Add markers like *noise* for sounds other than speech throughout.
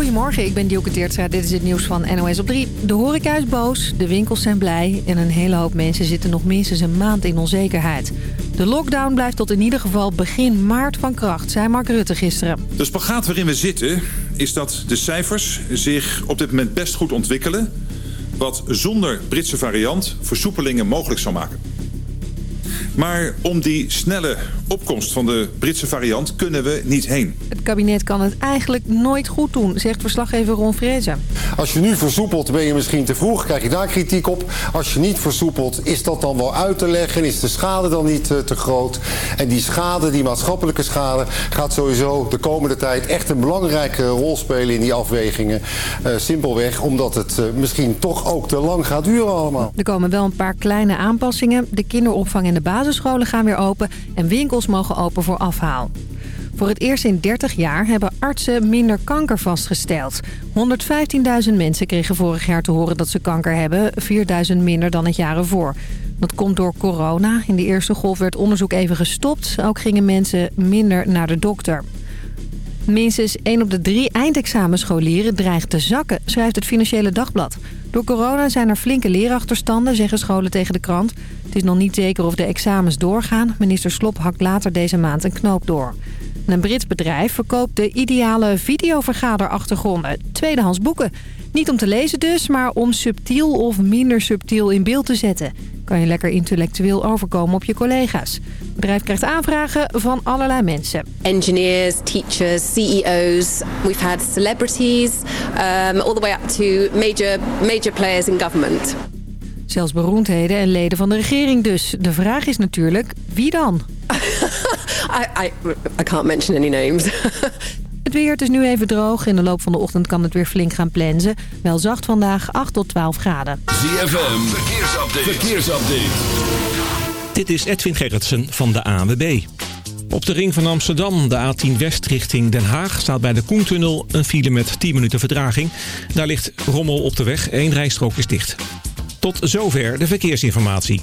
Goedemorgen, ik ben Dielke Teertstra. Dit is het nieuws van NOS op 3. De horeca is boos, de winkels zijn blij... en een hele hoop mensen zitten nog minstens een maand in onzekerheid. De lockdown blijft tot in ieder geval begin maart van kracht, zei Mark Rutte gisteren. De spagaat waarin we zitten is dat de cijfers zich op dit moment best goed ontwikkelen... wat zonder Britse variant versoepelingen mogelijk zou maken. Maar om die snelle opkomst van de Britse variant kunnen we niet heen. Het kabinet kan het eigenlijk nooit goed doen, zegt verslaggever Ron Vrezen. Als je nu versoepelt ben je misschien te vroeg, krijg je daar kritiek op. Als je niet versoepelt, is dat dan wel uit te leggen? Is de schade dan niet eh, te groot? En die schade, die maatschappelijke schade, gaat sowieso de komende tijd echt een belangrijke rol spelen in die afwegingen. Uh, simpelweg omdat het uh, misschien toch ook te lang gaat duren allemaal. Er komen wel een paar kleine aanpassingen. De kinderopvang en de basisscholen gaan weer open en winkels mogen open voor afhaal. Voor het eerst in 30 jaar hebben artsen minder kanker vastgesteld. 115.000 mensen kregen vorig jaar te horen dat ze kanker hebben. 4.000 minder dan het jaar ervoor. Dat komt door corona. In de eerste golf werd onderzoek even gestopt. Ook gingen mensen minder naar de dokter. Minstens 1 op de 3 eindexamenscholieren dreigt te zakken, schrijft het Financiële Dagblad. Door corona zijn er flinke leerachterstanden, zeggen scholen tegen de krant. Het is nog niet zeker of de examens doorgaan. Minister Slop hakt later deze maand een knoop door. Een Brits bedrijf verkoopt de ideale videovergaderachtergronden. Tweedehands boeken. Niet om te lezen dus, maar om subtiel of minder subtiel in beeld te zetten. Kan je lekker intellectueel overkomen op je collega's. Het bedrijf krijgt aanvragen van allerlei mensen. Engineers, teachers, CEO's. We've had celebrities, um, all the way up to major, major players in government. Zelfs beroemdheden en leden van de regering dus. De vraag is natuurlijk, wie dan? *laughs* I, I, I can't mention any names. *laughs* Het weer, het is nu even droog. In de loop van de ochtend kan het weer flink gaan plensen. Wel zacht vandaag, 8 tot 12 graden. ZFM, verkeersupdate. verkeersupdate. Dit is Edwin Gerritsen van de ANWB. Op de ring van Amsterdam, de A10 West richting Den Haag... staat bij de Koentunnel een file met 10 minuten vertraging. Daar ligt rommel op de weg, één rijstrook is dicht. Tot zover de verkeersinformatie.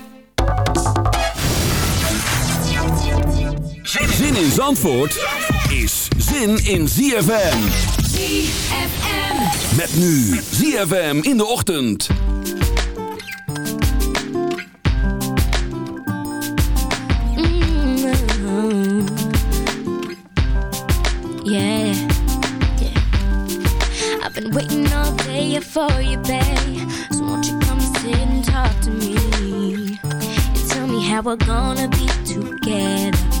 Zin in Zandvoort is zin in ZFM. ZFM. Met nu ZFM in de ochtend. Mm-hmm. Yeah, yeah. I've been waiting all day for you, babe. So won't you come sit and talk to me? And tell me how we're gonna be together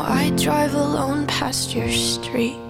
I drive alone past your street.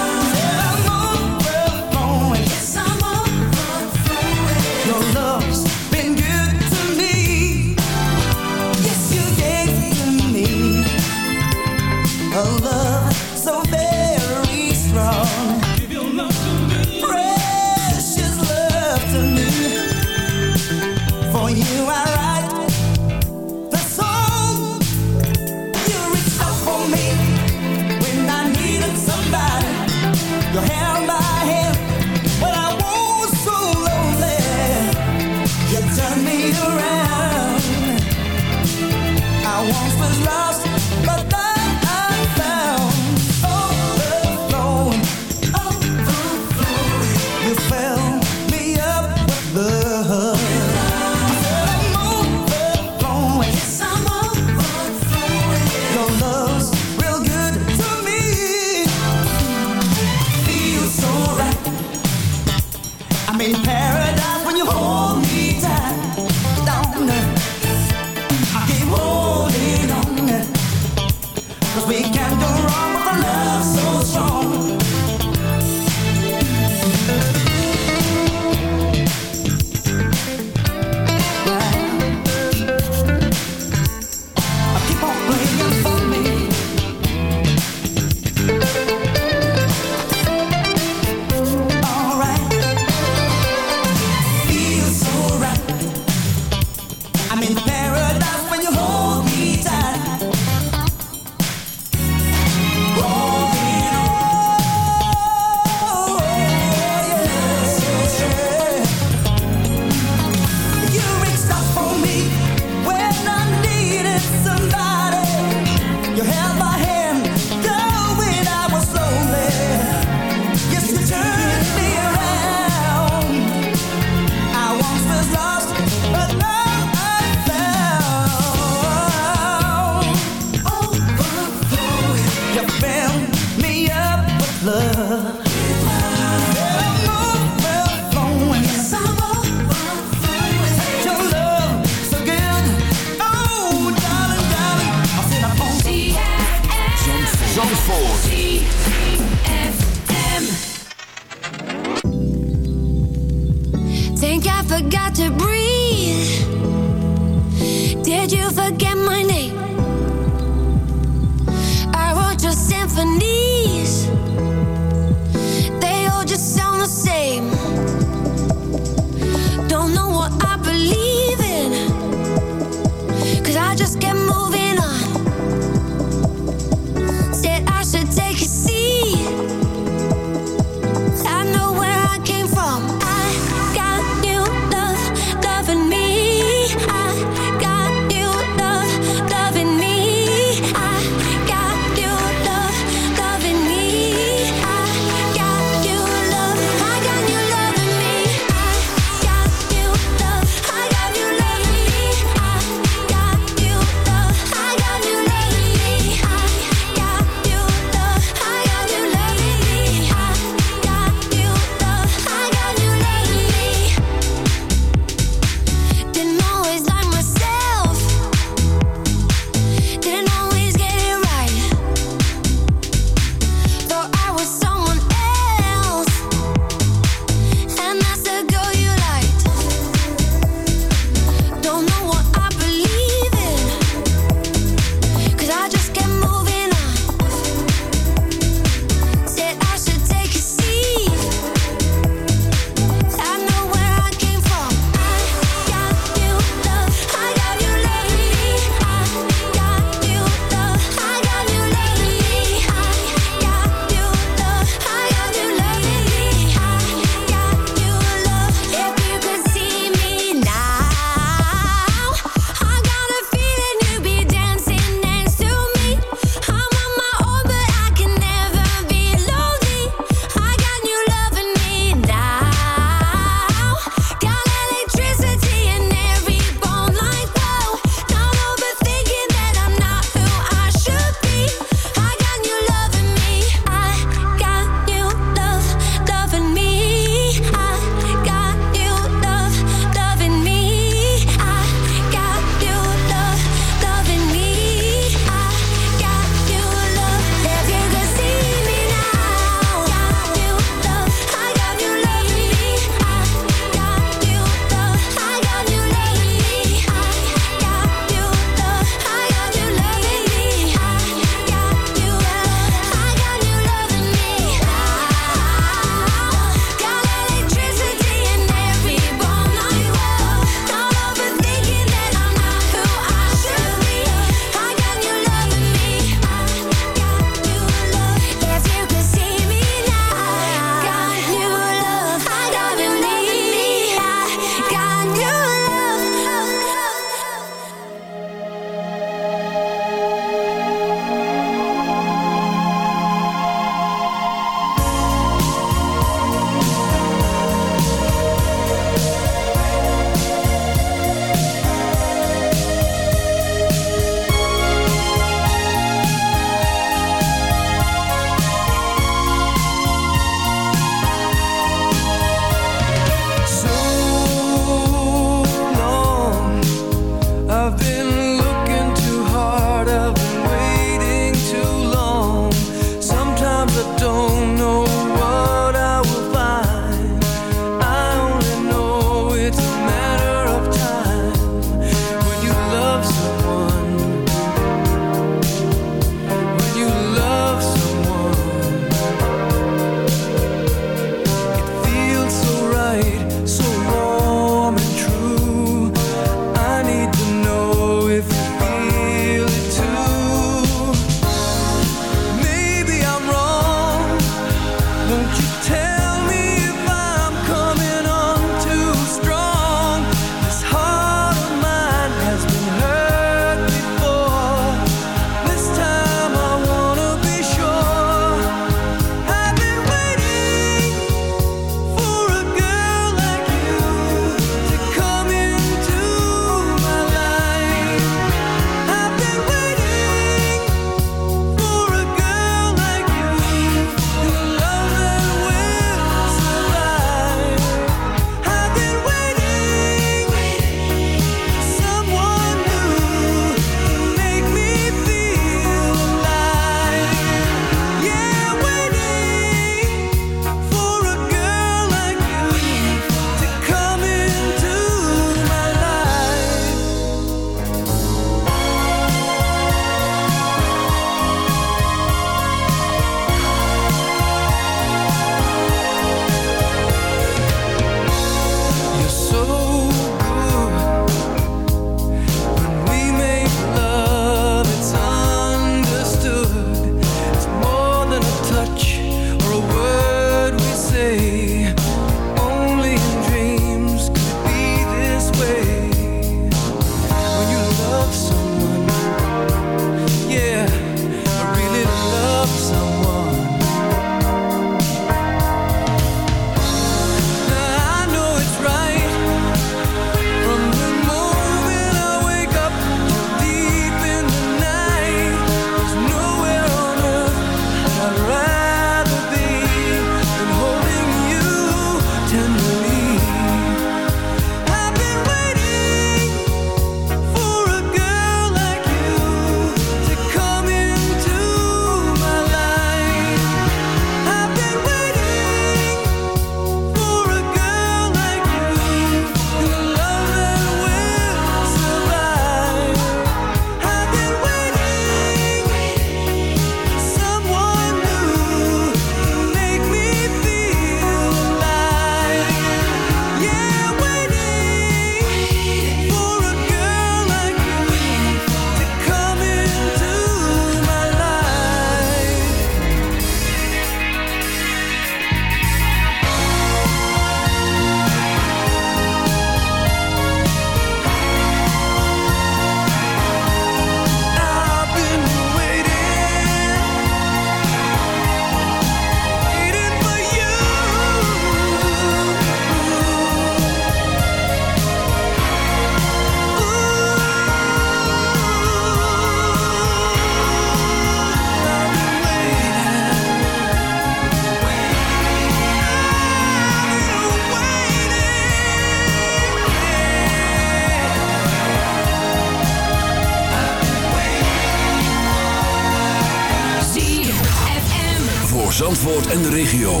En de regio.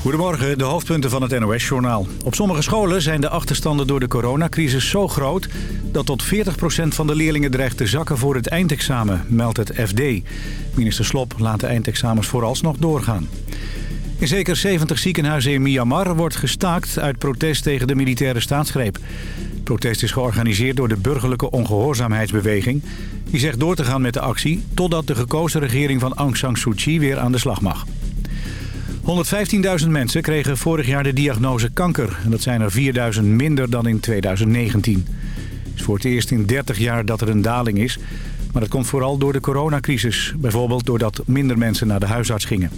Goedemorgen, de hoofdpunten van het NOS-journaal. Op sommige scholen zijn de achterstanden door de coronacrisis zo groot... dat tot 40% van de leerlingen dreigt te zakken voor het eindexamen, meldt het FD. Minister Slop laat de eindexamens vooralsnog doorgaan. In zeker 70 ziekenhuizen in Myanmar wordt gestaakt uit protest tegen de militaire staatsgreep. Het protest is georganiseerd door de burgerlijke ongehoorzaamheidsbeweging. Die zegt door te gaan met de actie totdat de gekozen regering van Aung San Suu Kyi weer aan de slag mag. 115.000 mensen kregen vorig jaar de diagnose kanker. En dat zijn er 4.000 minder dan in 2019. Het is voor het eerst in 30 jaar dat er een daling is. Maar dat komt vooral door de coronacrisis. Bijvoorbeeld doordat minder mensen naar de huisarts gingen.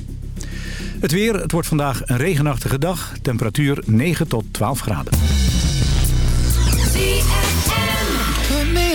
Het weer, het wordt vandaag een regenachtige dag. Temperatuur 9 tot 12 graden.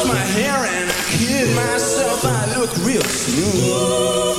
washed my hair and I hid myself. I look real smooth.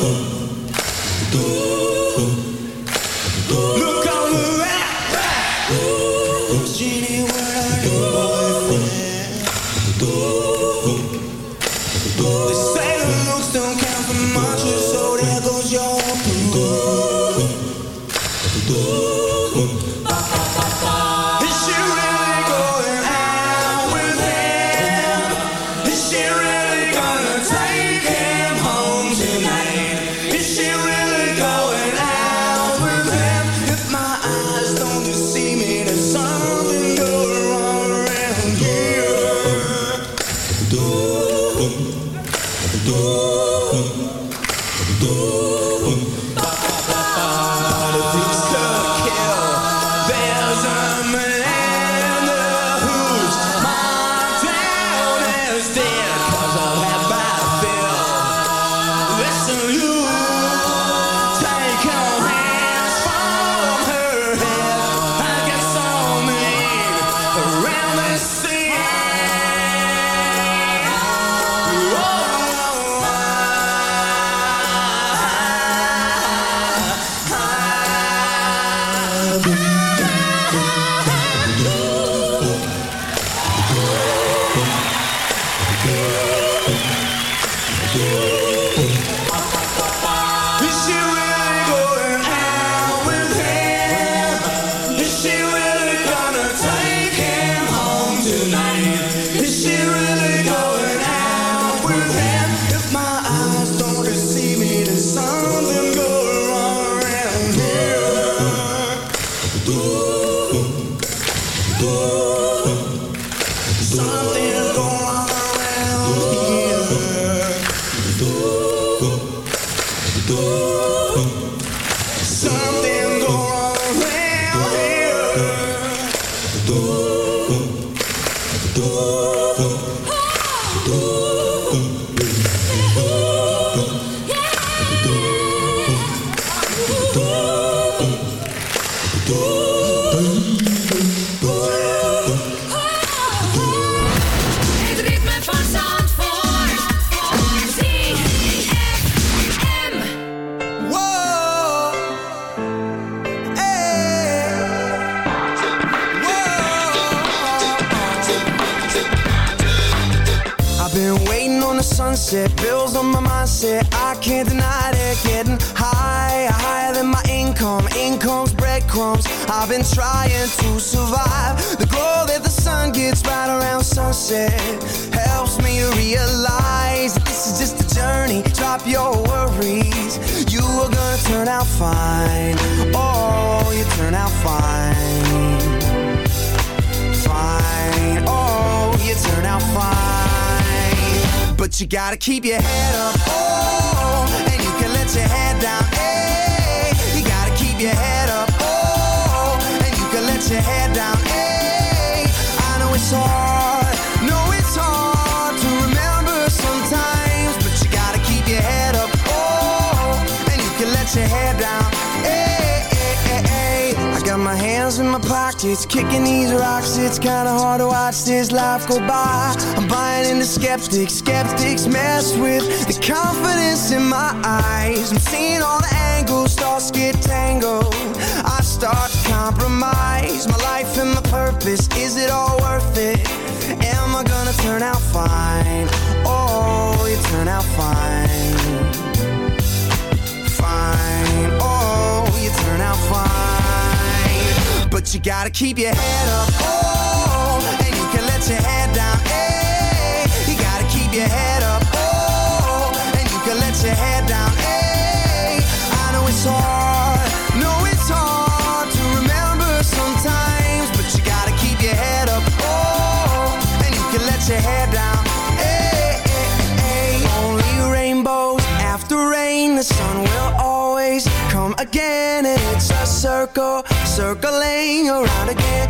Skeptics, skeptics mess with the confidence in my eyes. I'm seeing all the angles, thoughts get tangled. I start to compromise my life and my purpose. Is it all worth it? Am I gonna turn out fine? Oh, you turn out fine. Fine. Oh, you turn out fine. But you gotta keep your head up. Oh, and you can let your head down. Hey, keep your head up. Oh, and you can let your head down. I know it's hard. It's hard to remember sometimes. But you gotta keep your head up. Oh, and you can let your head down. Only rainbows after rain. The sun will always come again. And it's a circle, circling around again.